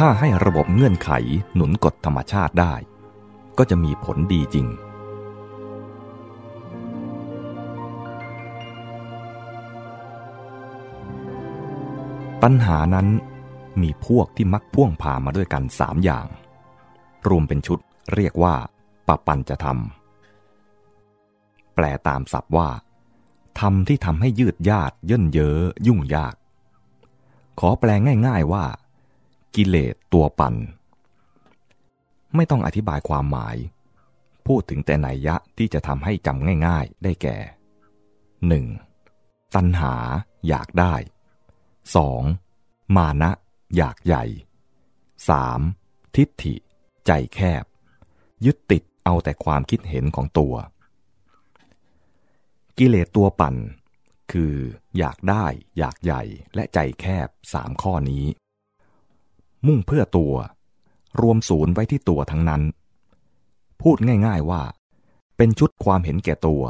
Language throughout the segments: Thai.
ถ้าให้ระบบเงื่อนไขหนุนกฎธรรมชาติได้ ก็จะมีผลดีจริง ปัญหานั้นมีพวกที่มักพ่วงพามาด้วยกันสามอย่าง รวมเป็นชุดเรียกว่าปปัญจะทำแปลตามศัพท์ว่าทำที่ทำให้ยืดยาดเย่นเย้อยุ่งยาก ขอแปลง่าย ๆว่า กิเลสตัวปันไม่ต้องอธิบายความหมาย พูดถึงแต่นัยยะที่จะทำให้จำง่าย ๆ ได้แก่ 1. ตัณหาอยากได้ 2. มานะ อยากใหญ่ 3. ทิฏฐิ ใจแคบ ยึดติดเอาแต่ความคิดเห็นของตัว กิเลสตัวปั่น คือ อยากได้ อยากใหญ่และใจแคบสามข้อนี้ มุ่งเพื่อตัว รวมศูนย์ไว้ที่ตัวทั้งนั้น พูดง่าย ๆว่า เป็นชุดความเห็นแก่ตัว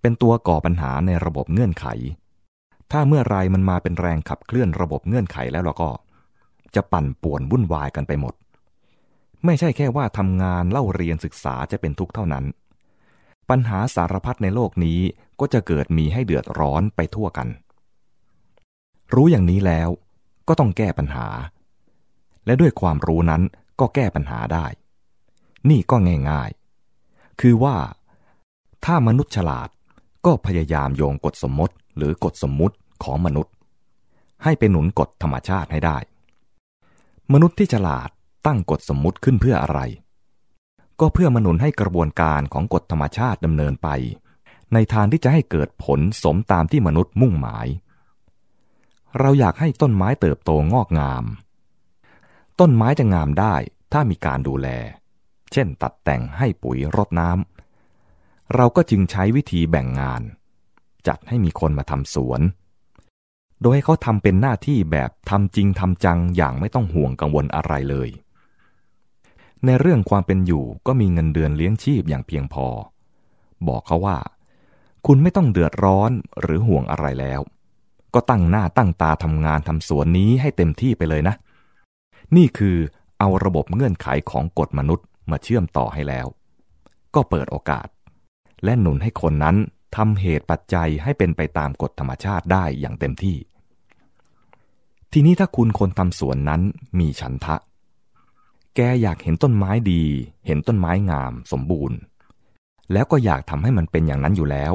เป็นตัวก่อปัญหาในระบบเงื่อนไข ถ้าเมื่อไรมันมาเป็นแรงขับเคลื่อนระบบเงื่อนไขแล้วเราก็ จะปั่นป่วนวุ่นวายกันไปหมด ไม่ใช่แค่ว่าทำงานเล่าเรียนศึกษาจะเป็นทุกข์เท่านั้น ปัญหาสารพัดในโลกนี้ก็จะเกิดมีให้เดือดร้อนไปทั่วกัน รู้อย่างนี้แล้วก็ต้องแก้ปัญหา และด้วยความรู้นั้นก็แก้ปัญหาได้ นี่ก็ง่ายๆ คือว่า ถ้ามนุษย์ฉลาดก็พยายามโยงกฎสมมติหรือกฎสมมุติของมนุษย์ ให้เป็นหนุนกฎธรรมชาติให้ได้ มนุษย์ที่ฉลาดตั้งกฎสมมุติขึ้นเพื่ออะไร ก็เพื่อมนุนให้กระบวนการของกฎธรรมชาติดำเนินไป ในทางที่จะให้เกิดผลสมตามที่มนุษย์มุ่งหมาย เราอยากให้ต้นไม้เติบโตงอกงาม ต้นไม้จะงามได้ถ้ามีการดูแล เช่นตัดแต่งให้ปุ๋ยรดน้ำ เราก็จึงใช้วิธีแบ่งงาน จัดให้มีคนมาทำสวน โดยให้เขาทำเป็นหน้าที่แบบทำจริงทำจังอย่างไม่ต้องห่วงกังวลอะไรเลย ในเรื่องความเป็นอยู่ก็มีเงินเดือนเลี้ยงชีพอย่างเพียงพอ บอกเขาว่า คุณไม่ต้องเดือดร้อนหรือห่วงอะไรแล้ว ก็ตั้งหน้าตั้งตาทำงานทำสวนนี้ให้เต็มที่ไปเลยนะ นี่คือเอาระบบเงื่อนไขของกฎมนุษย์มาเชื่อมต่อให้แล้ว ก็เปิดโอกาส และหนุนให้คนนั้นทำเหตุปัจจัยให้เป็นไปตามกฎธรรมชาติได้อย่างเต็มที่ ทีนี้ถ้าคุณคนทำสวนนั้นมีฉันทะ แกอยากเห็นต้นไม้ดี เห็นต้นไม้งามสมบูรณ์ แล้วก็อยากทำให้มันเป็นอย่างนั้นอยู่แล้ว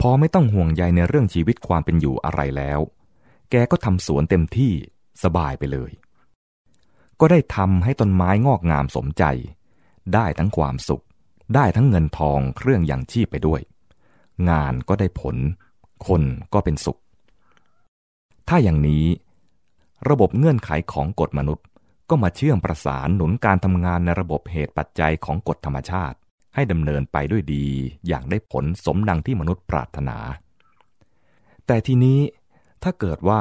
พอไม่ต้องห่วงใยในเรื่องชีวิตความเป็นอยู่อะไรแล้ว แกก็ทำสวนเต็มที่ สบายไปเลย ก็ได้ทำให้ต้นไม้งอกงามสมใจ ได้ทั้งความสุข ได้ทั้งเงินทองเครื่องอยังชีพไปด้วย งานก็ได้ผล คนก็เป็นสุข ถ้าอย่างนี้ ระบบเงื่อนไขของกฎมนุษย์ ก็มาเชื่อมประสานหนุนการทำงานในระบบเหตุปัจจัยของกฎธรรมชาติ ให้ดำเนินไปด้วยดีอย่างได้ผลสมดังที่มนุษย์ปรารถนา แต่ทีนี้ถ้าเกิดว่า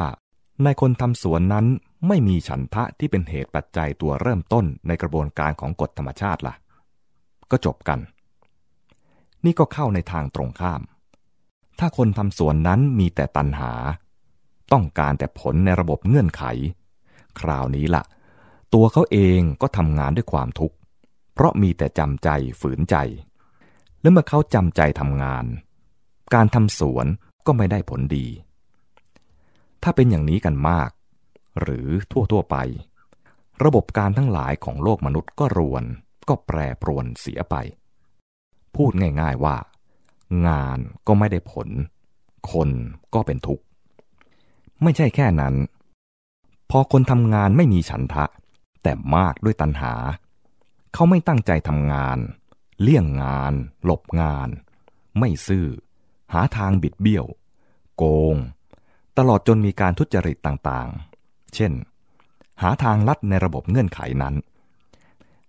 ในคนทำสวนนั้นไม่มีฉันทะที่เป็นเหตุปัจจัยตัวเริ่มต้นในกระบวนการของกฎธรรมชาติละ่ะ ก็จบกัน นี่ก็เข้าในทางตรงข้าม ถ้าคนทำสวนนั้นมีแต่ตันหา ต้องการแต่ผลในระบบเงื่อนไข คราวนี้ละ่ะ ตัวเขาเองก็ทำงานด้วยความทุกข์ เพราะมีแต่จำใจฝืนใจ แล้วเมื่อเขาจำใจทำงาน การทำสวนก็ไม่ได้ผลดี ถ้าเป็นอย่างนี้กันมาก หรือทั่วๆไป ระบบการทั้งหลายของโลกมนุษย์ก็รวน ก็แปรปรวนเสียไป พูดง่ายๆว่า งานก็ไม่ได้ผล คนก็เป็นทุกข์ ไม่ใช่แค่นั้น พอคนทำงานไม่มีฉันทะ แต่มากด้วยตัณหา เขาไม่ตั้งใจทำงาน เลี่ยงงาน หลบงาน ไม่ซื่อ หาทางบิดเบี้ยว โกง ตลอดจนมีการทุจริตต่างๆ เช่น หาทางลัดในระบบเงื่อนไขนั้น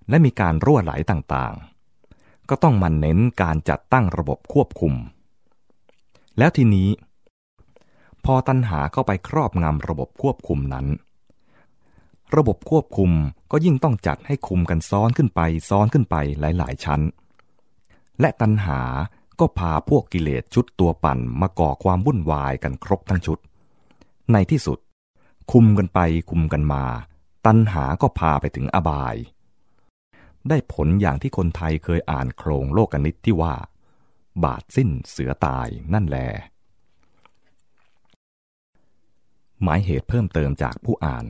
และมีการรั่วไหลต่างๆ ก็ต้องมันเน้นการจัดตั้งระบบควบคุม แล้วทีนี้ พอตันหาเข้าไปครอบงำระบบควบคุมนั้น ระบบควบคุมก็ยิ่งต้องจัดให้คุมกันซ้อนขึ้นไปซ้อนขึ้นไปหลายๆ ชั้น และตันหาก็พาพวกกิเลสชุดตัวปั่นมาก่อความวุ่นวายกันครบทั้งชุด ในที่สุด คุมกันไปคุมกันมา ตันหาก็พาไปถึงอบาย ได้ผลอย่างที่คนไทยเคยอ่านโครงโลกนิตที่ว่า บาดสิ้นเสือตายนั่นแล หมายเหตุเพิ่มเติมจากผู้อ่าน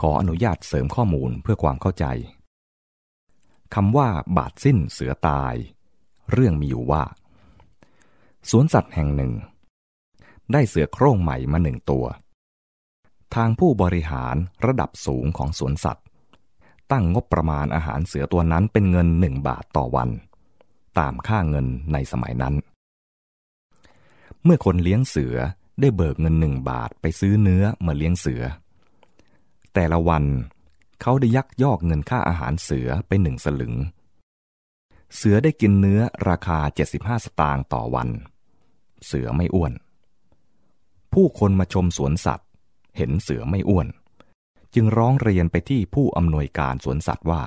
ขออนุญาตเสริมข้อมูลเพื่อความเข้าใจคำว่าบาดสิ้นเสือตาย เรื่องมีอยู่ว่า สวนสัตว์แห่งหนึ่ง ได้เสือโคร่งใหม่มาหนึ่งตัว ทางผู้บริหารระดับสูงของสวนสัตว์ ตั้งงบประมาณอาหารเสือตัวนั้นเป็นเงินหนึ่งบาทต่อวัน ตามค่าเงินในสมัยนั้น เมื่อคนเลี้ยงเสือได้เบิกเงินหนึ่งบาทไปซื้อเนื้อมาเลี้ยงเสือ แต่ละวันเขาได้ยักยอกเงินค่าอาหารเสือไปหนึ่งสลึง เสือได้กินเนื้อราคา 75 สตางค์ต่อวัน เสือไม่อ้วน ผู้คนมาชมสวนสัตว์ เห็นเสือไม่อ้วน จึงร้องเรียนไปที่ผู้อำนวยการสวนสัตว์ว่า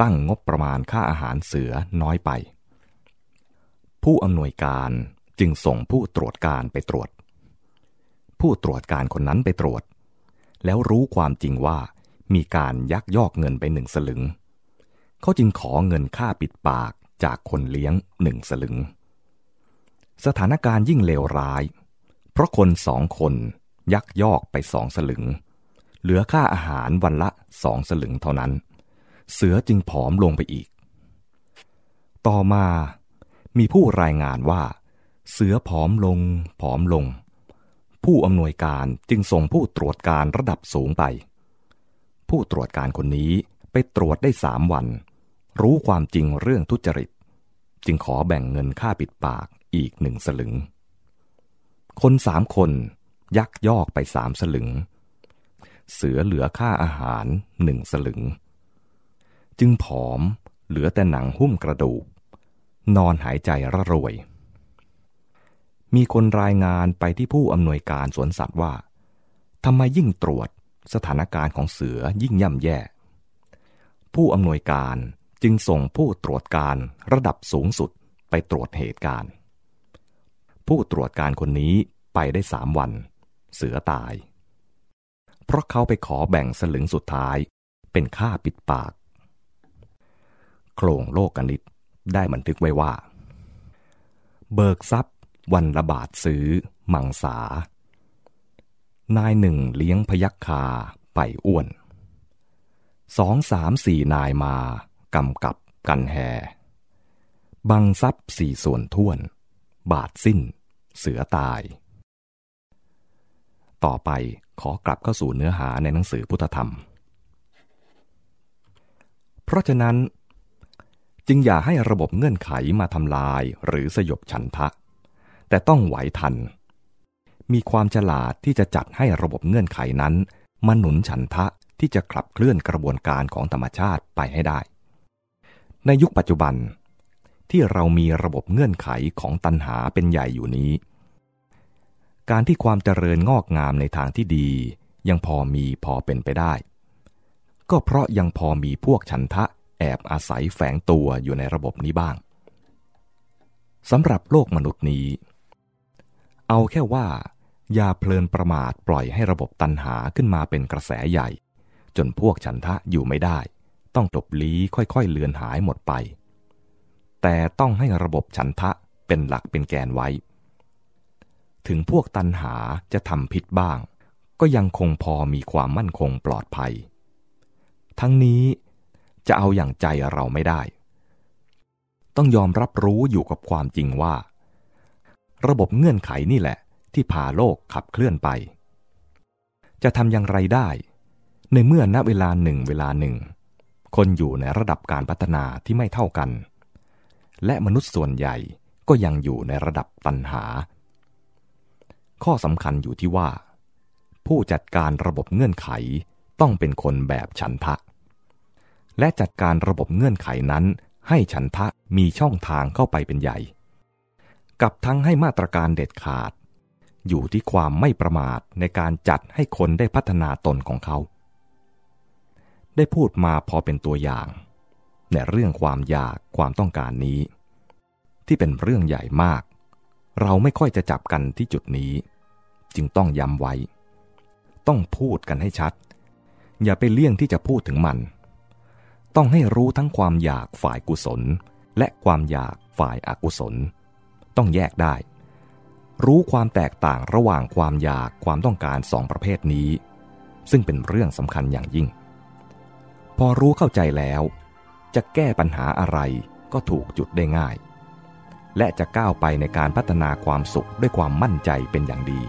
ตั้งงบประมาณค่าอาหารเสือน้อยไป ผู้อำนวยการจึงส่งผู้ตรวจการไปตรวจ ผู้ตรวจการคนนั้นไปตรวจ แล้วรู้ความจริงว่ามีการยักยอกเงินไปหนึ่งสลึง เขาจึงขอเงินค่าปิดปากจากคนเลี้ยงหนึ่งสลึง สถานการณ์ยิ่งเลวร้าย ราะคนสองคนยักยอกไปสองสลึง เหลือค่าอาหารวันละสองสลึงเท่านั้น เสือจึงผอมลงไปอีก ต่อมามีผู้รายงานว่า เสือผอมลงผอมลง ผู้อำนวยการจึงส่งผู้ตรวจการระดับสูงไป ผู้ตรวจการคนนี้ไปตรวจได้สามวัน รู้ความจริงเรื่องทุจริต จึงขอแบ่งเงินค่าปิดปากอีกหนึ่งสลึง คนสามคน ยักยอกไปสามสลึง เสือเหลือค่าอาหารหนึ่งสลึง จึงผอมเหลือแต่หนังหุ้มกระดูก นอนหายใจระรวย มีคนรายงานไปที่ผู้อำนวยการสวนสัตว์ว่าทำไมยิ่งตรวจสถานการณ์ของเสือยิ่งย่ำแย่ ผู้อำนวยการจึงส่งผู้ตรวจการระดับสูงสุดไปตรวจเหตุการณ์ ผู้ตรวจการคนนี้ไปได้สามวัน เสือตาย เพราะเขาไปขอแบ่งสลึงสุดท้าย เป็นค่าปิดปาก โครงโลกกนิตได้บันทึกไว้ว่า เบิกทรัพย์วันละบาทซื้อ มังสา นายหนึ่งเลี้ยงพยักคาไปอ้วนสองสามสี่นายมากำกับกันแฮบังทรัพย์สี่ส่วนท่วน บาทสิ้น เสือตาย ต่อไปขอกลับเข้าสู่เนื้อหาในหนังสือพุทธธรรม เพราะฉะนั้น จึงอย่าให้ระบบเงื่อนไขมาทำลายหรือสยบฉันทะ แต่ต้องไหวทัน มีความฉลาดที่จะจัดให้ระบบเงื่อนไขนั้นมาหนุนฉันทะที่จะขับเคลื่อนกระบวนการของธรรมชาติไปให้ได้ ในยุคปัจจุบัน ที่เรามีระบบเงื่อนไขของตัณหาเป็นใหญ่อยู่นี้ การที่ความเจริญงอกงามในทางที่ดี ยังพอมีพอเป็นไปได้ ก็เพราะยังพอมีพวกฉันทะแอบอาศัยแฝงตัวอยู่ในระบบนี้บ้างสำหรับโลกมนุษย์นี้ เอาแค่ว่า อย่าเพลินประมาทปล่อยให้ระบบตันหาขึ้นมาเป็นกระแสใหญ่ จนพวกฉันทะอยู่ไม่ได้ ต้องจบลี้ค่อยๆเลือนหายหมดไป แต่ต้องให้ระบบฉันทะเป็นหลักเป็นแกนไว้ ถึงพวกตันหาจะทำผิดบ้าง ก็ยังคงพอมีความมั่นคงปลอดภัย ทั้งนี้จะเอาอย่างใจเราไม่ได้ ต้องยอมรับรู้อยู่กับความจริงว่า ระบบเงื่อนไขนี่แหละ ที่พาโลกขับเคลื่อนไป จะทำอย่างไรได้ ในเมื่อณเวลาหนึ่งเวลาหนึ่ง คนอยู่ในระดับการพัฒนาที่ไม่เท่ากัน และมนุษย์ส่วนใหญ่ก็ยังอยู่ในระดับตันหา ข้อสำคัญอยู่ที่ว่า ผู้จัดการระบบเงื่อนไขต้องเป็นคนแบบฉันทะ และจัดการระบบเงื่อนไขนั้น ให้ฉันทะมีช่องทางเข้าไปเป็นใหญ่ กับทั้งให้มาตรการเด็ดขาด อยู่ที่ความไม่ประมาทในการจัดให้คนได้พัฒนาตนของเขา ได้พูดมาพอเป็นตัวอย่าง ในเรื่องความอยากความต้องการนี้ ที่เป็นเรื่องใหญ่มาก เราไม่ค่อยจะจับกันที่จุดนี้ จึงต้องย้ำไว้ ต้องพูดกันให้ชัด อย่าไปเลี่ยงที่จะพูดถึงมัน ต้องให้รู้ทั้งความอยากฝ่ายกุศล และความอยากฝ่ายอากุศล ต้องแยกได้ รู้ความแตกต่างระหว่างความอยากความต้องการสองประเภทนี้ ซึ่งเป็นเรื่องสำคัญอย่างยิ่ง พอรู้เข้าใจแล้ว จะแก้ปัญหาอะไรก็ถูกจุดได้ง่าย และจะก้าวไปในการพัฒนาความสุขด้วยความมั่นใจเป็นอย่างดี